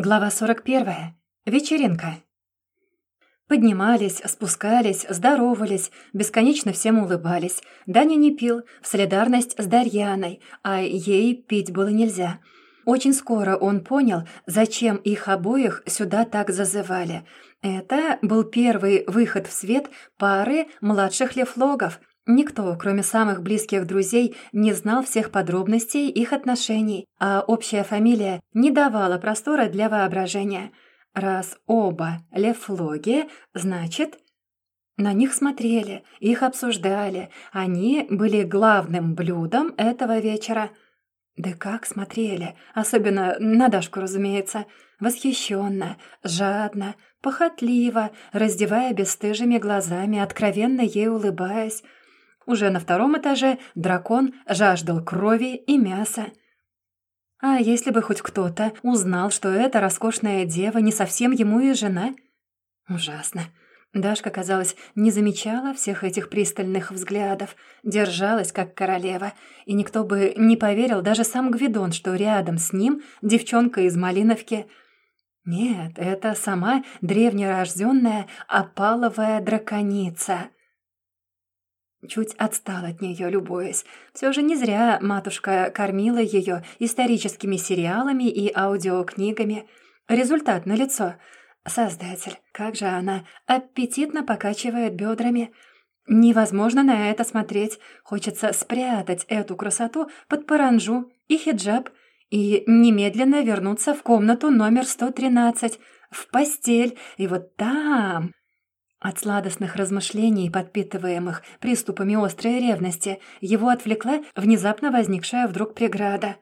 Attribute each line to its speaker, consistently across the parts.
Speaker 1: Глава 41. Вечеринка. Поднимались, спускались, здоровались, бесконечно всем улыбались. Даня не пил, в солидарность с Дарьяной, а ей пить было нельзя. Очень скоро он понял, зачем их обоих сюда так зазывали. Это был первый выход в свет пары младших лефлогов, Никто, кроме самых близких друзей, не знал всех подробностей их отношений, а общая фамилия не давала простора для воображения. Раз оба лефлоги, значит... На них смотрели, их обсуждали, они были главным блюдом этого вечера. Да как смотрели, особенно на Дашку, разумеется, восхищенно, жадно, похотливо, раздевая бесстыжими глазами, откровенно ей улыбаясь, уже на втором этаже дракон жаждал крови и мяса. А если бы хоть кто-то узнал, что эта роскошная дева не совсем ему и жена? Ужасно. Дашка, казалось, не замечала всех этих пристальных взглядов, держалась как королева, и никто бы не поверил, даже сам Гвидон, что рядом с ним девчонка из Малиновки. Нет, это сама древнерожденная опаловая драконица — Чуть отстал от нее, любуясь. Все же не зря матушка кормила ее историческими сериалами и аудиокнигами. Результат налицо. Создатель, как же она аппетитно покачивает бедрами. Невозможно на это смотреть. Хочется спрятать эту красоту под паранжу и хиджаб и немедленно вернуться в комнату номер 113, в постель, и вот там от сладостных размышлений, подпитываемых приступами острой ревности, его отвлекла внезапно возникшая вдруг преграда.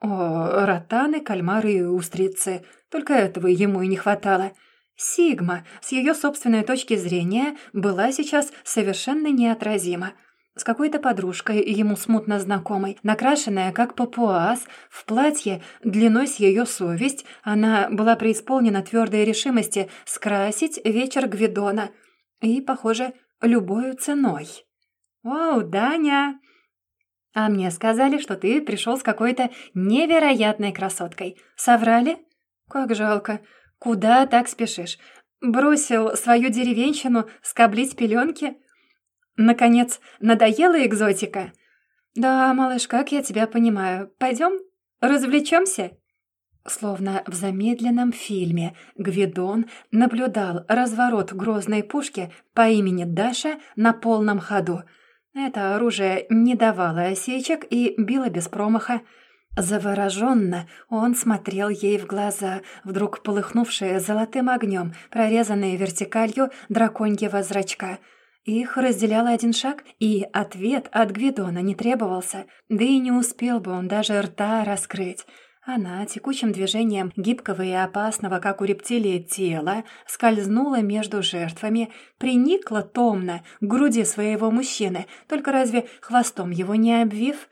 Speaker 1: О, ротаны, кальмары и устрицы. Только этого ему и не хватало. Сигма, с ее собственной точки зрения, была сейчас совершенно неотразима. С какой-то подружкой, ему смутно знакомой, накрашенная как папуас, в платье длиной с ее совесть, она была преисполнена твердой решимости скрасить вечер Гвидона. И, похоже, любой ценой. «Вау, Даня!» «А мне сказали, что ты пришел с какой-то невероятной красоткой. Соврали?» «Как жалко. Куда так спешишь? Бросил свою деревенщину скоблить пеленки?» Наконец, надоела экзотика? Да, малыш, как я тебя понимаю. Пойдем, развлечемся? Словно в замедленном фильме Гвидон наблюдал разворот грозной пушки по имени Даша на полном ходу. Это оружие не давало осечек и било без промаха. Завороженно он смотрел ей в глаза, вдруг полыхнувшие золотым огнем, прорезанные вертикалью драконьего зрачка — их разделял один шаг, и ответ от Гвидона не требовался, да и не успел бы он даже рта раскрыть. Она текучим движением гибкого и опасного, как у рептилии, тела скользнула между жертвами, приникла томно к груди своего мужчины, только разве хвостом его не обвив?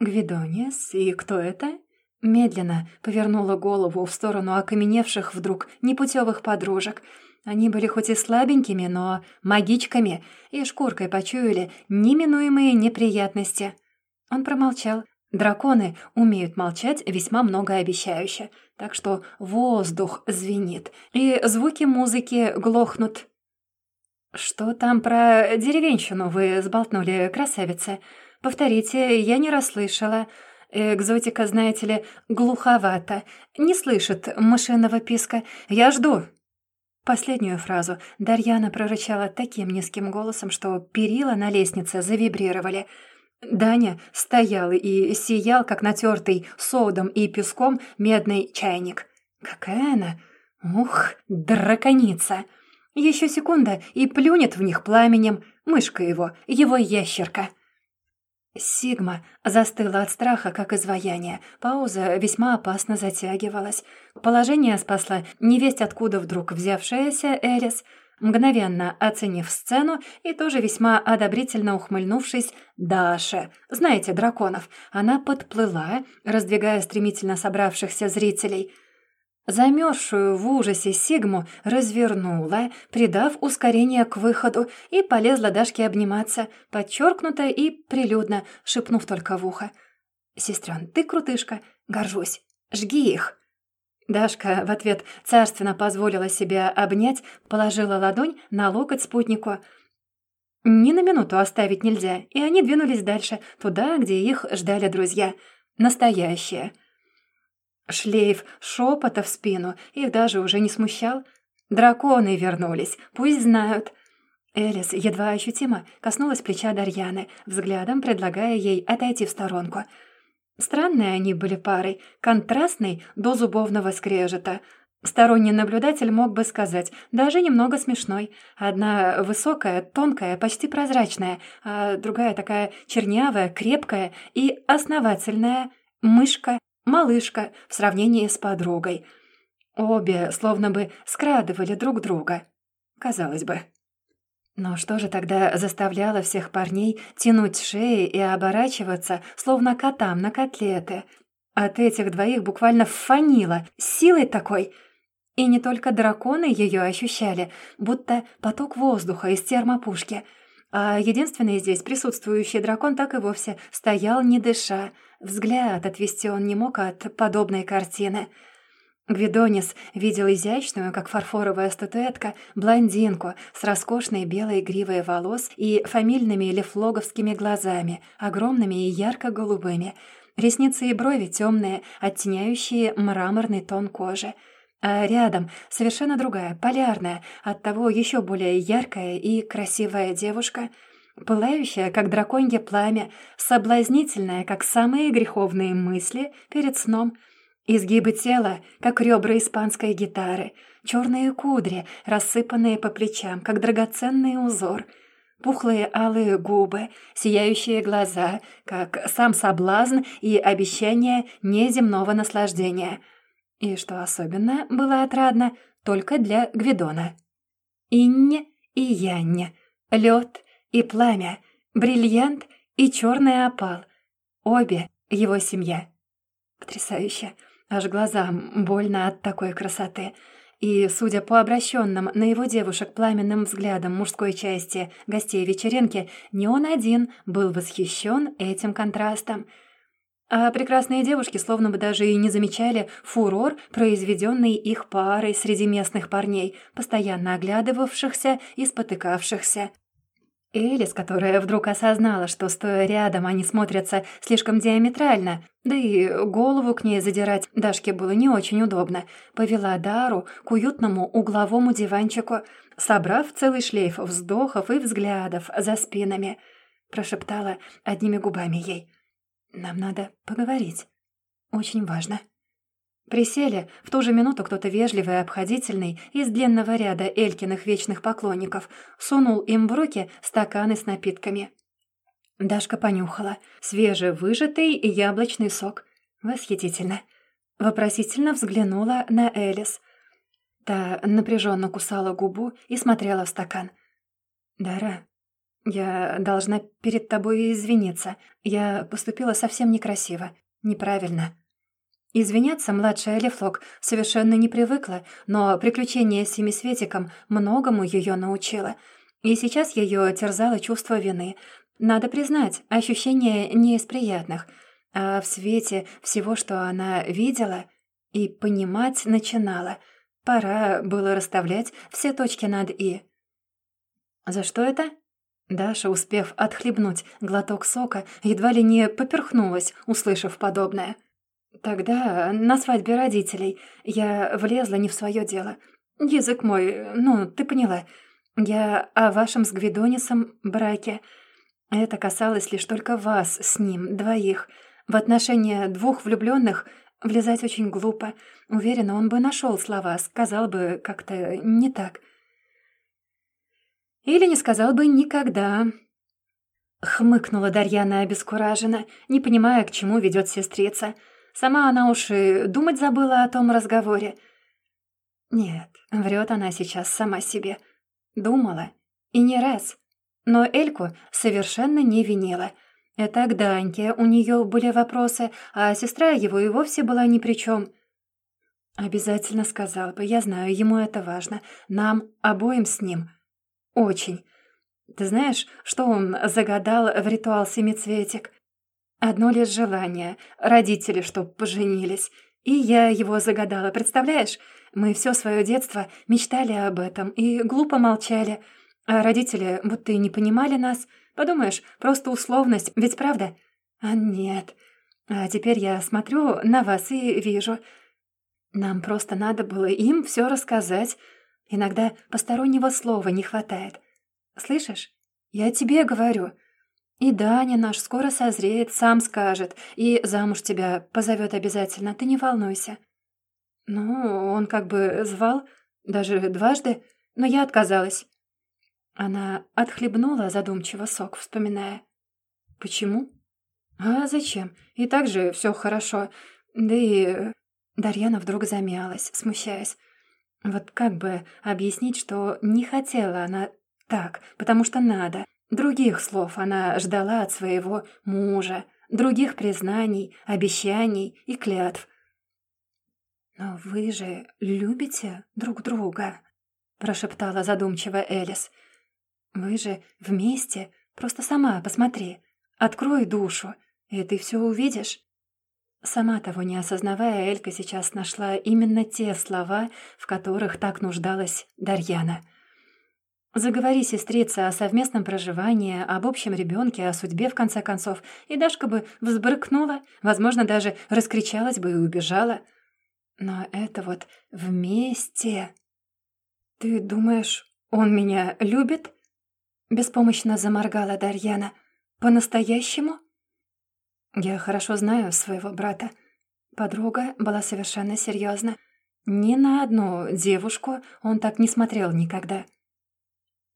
Speaker 1: «Гвидонис? И кто это?» Медленно повернула голову в сторону окаменевших вдруг непутевых подружек — они были хоть и слабенькими, но магичками, и шкуркой почуяли неминуемые неприятности. Он промолчал. Драконы умеют молчать весьма многообещающе, так что воздух звенит, и звуки музыки глохнут. «Что там про деревенщину вы сболтнули, красавица? Повторите, я не расслышала. Экзотика, знаете ли, глуховата, не слышит мышиного писка. Я жду». Последнюю фразу Дарьяна прорычала таким низким голосом, что перила на лестнице завибрировали. Даня стоял и сиял, как натертый содом и песком медный чайник. Какая она? Ух, драконица! Еще секунда, и плюнет в них пламенем мышка его, его ящерка. Сигма застыла от страха, как изваяние. Пауза весьма опасно затягивалась. Положение спасла невесть откуда вдруг взявшаяся Элис, мгновенно оценив сцену и тоже весьма одобрительно ухмыльнувшись Даше. Знаете, драконов. Она подплыла, раздвигая стремительно собравшихся зрителей – Замерзшую в ужасе Сигму развернула, придав ускорение к выходу, и полезла Дашке обниматься, подчеркнуто и прилюдно, шепнув только в ухо. «Сестрен, ты крутышка, горжусь, жги их!» Дашка в ответ царственно позволила себя обнять, положила ладонь на локоть спутнику. Ни на минуту оставить нельзя, и они двинулись дальше, туда, где их ждали друзья. Настоящие. Шлейф шепота в спину их даже уже не смущал. Драконы вернулись, пусть знают. Элис едва ощутимо коснулась плеча Дарьяны, взглядом предлагая ей отойти в сторонку — Странные они были парой, контрастной до зубовного скрежета. Сторонний наблюдатель мог бы сказать, даже немного смешной. Одна высокая, тонкая, почти прозрачная, а другая такая чернявая, крепкая и основательная. Мышка, малышка в сравнении с подругой. Обе словно бы скрадывали друг друга. Казалось бы. Но что же тогда заставляло всех парней тянуть шеи и оборачиваться, словно котам на котлеты? От этих двоих буквально фанило, силой такой. И не только драконы ее ощущали, будто поток воздуха из термопушки. А единственный здесь присутствующий дракон так и вовсе стоял не дыша. Взгляд отвести он не мог от подобной картины — Гвидонис видел изящную, как фарфоровая статуэтка, блондинку с роскошной белой гривой волос и фамильными лефлоговскими глазами, огромными и ярко-голубыми. Ресницы и брови темные, оттеняющие мраморный тон кожи. А рядом совершенно другая, полярная, оттого еще более яркая и красивая девушка — пылающая, как драконье пламя, соблазнительная, как самые греховные мысли перед сном — Изгибы тела, как ребра испанской гитары, черные кудри, рассыпанные по плечам, как драгоценный узор, пухлые алые губы, сияющие глаза, как сам соблазн и обещание неземного наслаждения. И, что особенно было отрадно, только для Гвидона. Инне и Янне, лед и пламя, бриллиант и черный опал. Обе его семья. Потрясающе. Аж глазам больно от такой красоты. И, судя по обращенным на его девушек пламенным взглядам мужской части гостей вечеринки, не он один был восхищен этим контрастом. А прекрасные девушки словно бы даже и не замечали фурор, произведенный их парой среди местных парней, постоянно оглядывавшихся и спотыкавшихся. Элис, которая вдруг осознала, что, стоя рядом, они смотрятся слишком диаметрально, да и голову к ней задирать Дашке было не очень удобно, повела Дару к уютному угловому диванчику, собрав целый шлейф вздохов и взглядов за спинами. Прошептала одними губами ей. «Нам надо поговорить. Очень важно». Присели, в ту же минуту кто-то вежливый и обходительный из длинного ряда Элькиных вечных поклонников сунул им в руки стаканы с напитками. Дашка понюхала. Свежевыжатый яблочный сок. Восхитительно. Вопросительно взглянула на Элис. Та напряженно кусала губу и смотрела в стакан. «Дара, я должна перед тобой извиниться. Я поступила совсем некрасиво, неправильно». Извиняться младшая Лефлок совершенно не привыкла, но приключение с Семисветиком многому ее научило. И сейчас ее терзало чувство вины. Надо признать, ощущение не из приятных, а в свете всего, что она видела и понимать начинала. Пора было расставлять все точки над «и». «За что это?» Даша, успев отхлебнуть глоток сока, едва ли не поперхнулась, услышав подобное. Тогда на свадьбе родителей я влезла не в свое дело. Язык мой, ну, ты поняла. Я о вашем с Гвидонисом браке. Это касалось лишь только вас с ним, двоих. В отношения двух влюбленных влезать очень глупо. Уверена, он бы нашел слова, сказал бы как-то не так. Или не сказал бы никогда. Хмыкнула Дарьяна обескураженно, не понимая, к чему ведет сестрица. — Сама она уж и думать забыла о том разговоре. Нет, врет она сейчас сама себе. Думала. И не раз. Но Эльку совершенно не винила. Это к Даньке у нее были вопросы, а сестра его и вовсе была ни при чем. Обязательно сказал бы, я знаю, ему это важно. Нам обоим с ним. Очень. Ты знаешь, что он загадал в ритуал семицветик? Одно лишь желание — родители, чтоб поженились. И я его загадала, представляешь? Мы все свое детство мечтали об этом и глупо молчали. А родители будто и не понимали нас. Подумаешь, просто условность, ведь правда? А нет. А теперь я смотрю на вас и вижу. Нам просто надо было им все рассказать. Иногда постороннего слова не хватает. Слышишь? Я тебе говорю. И Даня наш скоро созреет, сам скажет, и замуж тебя позовет обязательно, ты не волнуйся. Ну, он как бы звал, даже дважды, но я отказалась. Она отхлебнула задумчиво сок, вспоминая. Почему? А зачем? И так же все хорошо. Да и... Дарьяна вдруг замялась, смущаясь. Вот как бы объяснить, что не хотела она так, потому что надо. Других слов она ждала от своего мужа, других признаний, обещаний и клятв. «Но вы же любите друг друга», — прошептала задумчиво Элис. «Вы же вместе, просто сама посмотри, открой душу, и ты все увидишь». Сама того не осознавая, Элька сейчас нашла именно те слова, в которых так нуждалась Дарьяна. Заговори, сестрица, о совместном проживании, об общем ребенке, о судьбе, в конце концов, и Дашка бы взбрыкнула, возможно, даже раскричалась бы и убежала. Но это вот вместе... «Ты думаешь, он меня любит?» Беспомощно заморгала Дарьяна. «По-настоящему?» Я хорошо знаю своего брата. Подруга была совершенно серьезна. Ни на одну девушку он так не смотрел никогда.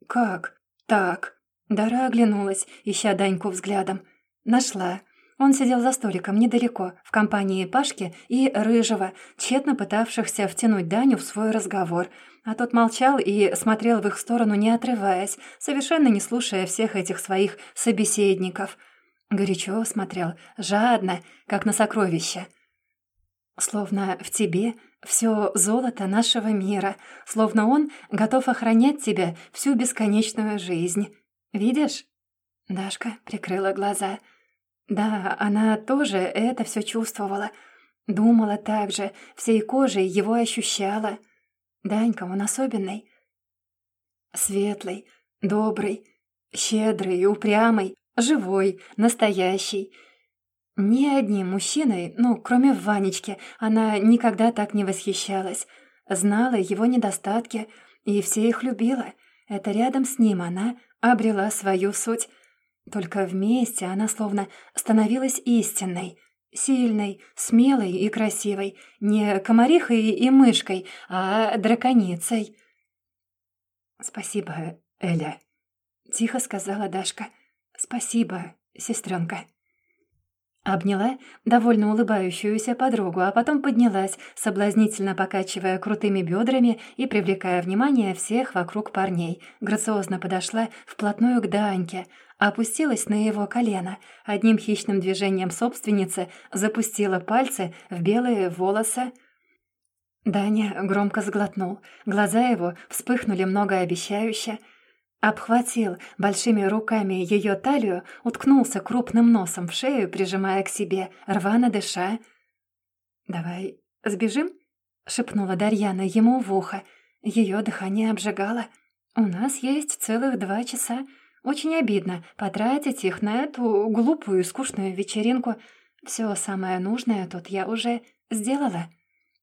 Speaker 1: «Как? Так?» Дара оглянулась, ища Даньку взглядом. Нашла. Он сидел за столиком недалеко, в компании Пашки и Рыжего, тщетно пытавшихся втянуть Даню в свой разговор. А тот молчал и смотрел в их сторону, не отрываясь, совершенно не слушая всех этих своих собеседников — Горячо смотрел, жадно, как на сокровище. Словно в тебе все золото нашего мира, словно он готов охранять тебя всю бесконечную жизнь. Видишь? Дашка прикрыла глаза. Да, она тоже это все чувствовала. Думала так же, всей кожей его ощущала. Данька, он особенный. Светлый, добрый, щедрый, упрямый, Живой, настоящий. Ни одним мужчиной, ну, кроме Ванечки, она никогда так не восхищалась. Знала его недостатки и все их любила. Это рядом с ним она обрела свою суть. Только вместе она словно становилась истинной, сильной, смелой и красивой, не комарихой и мышкой, а драконицей. «Спасибо, Эля», — тихо сказала Дашка. «Спасибо, сестренка». Обняла довольно улыбающуюся подругу, а потом поднялась, соблазнительно покачивая крутыми бедрами и привлекая внимание всех вокруг парней. Грациозно подошла вплотную к Даньке, опустилась на его колено, одним хищным движением собственницы запустила пальцы в белые волосы. Даня громко сглотнул, глаза его вспыхнули многообещающе — Обхватил большими руками ее талию, уткнулся крупным носом в шею, прижимая к себе, рвано дыша. «Давай сбежим?» — шепнула Дарьяна ему в ухо. Ее дыхание обжигало. «У нас есть целых два часа. Очень обидно потратить их на эту глупую и скучную вечеринку. Все самое нужное тут я уже сделала».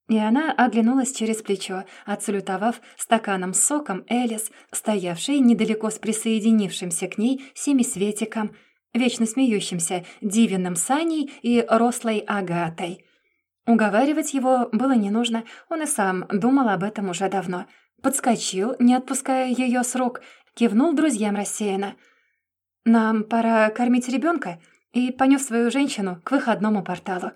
Speaker 1: И она оглянулась через плечо, отсалютовав стаканом с соком Элис, стоявшей недалеко с присоединившимся к ней семисветиком, вечно смеющимся Дивиным Саней и рослой Агатой. Уговаривать его было не нужно, он и сам думал об этом уже давно. Подскочил, не отпуская ее с рук, кивнул друзьям рассеянно. «Нам пора кормить ребенка», и понес свою женщину к выходному порталу.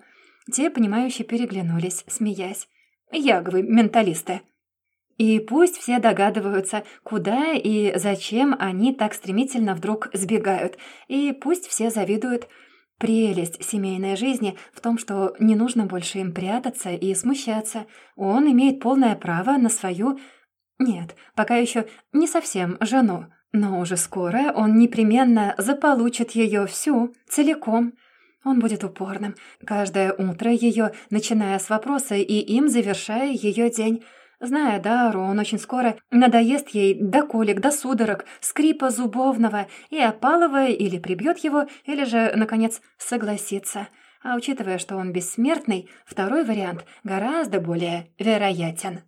Speaker 1: Те, понимающие, переглянулись, смеясь. «Яговы менталисты!» И пусть все догадываются, куда и зачем они так стремительно вдруг сбегают, и пусть все завидуют. Прелесть семейной жизни в том, что не нужно больше им прятаться и смущаться. Он имеет полное право на свою... Нет, пока еще не совсем жену. Но уже скоро он непременно заполучит ее всю, целиком — Он будет упорным. Каждое утро ее, начиная с вопроса и им завершая ее день. Зная Дару, он очень скоро надоест ей до колик, до судорог, скрипа зубовного и опалывая или прибьет его, или же, наконец, согласится. А учитывая, что он бессмертный, второй вариант гораздо более вероятен.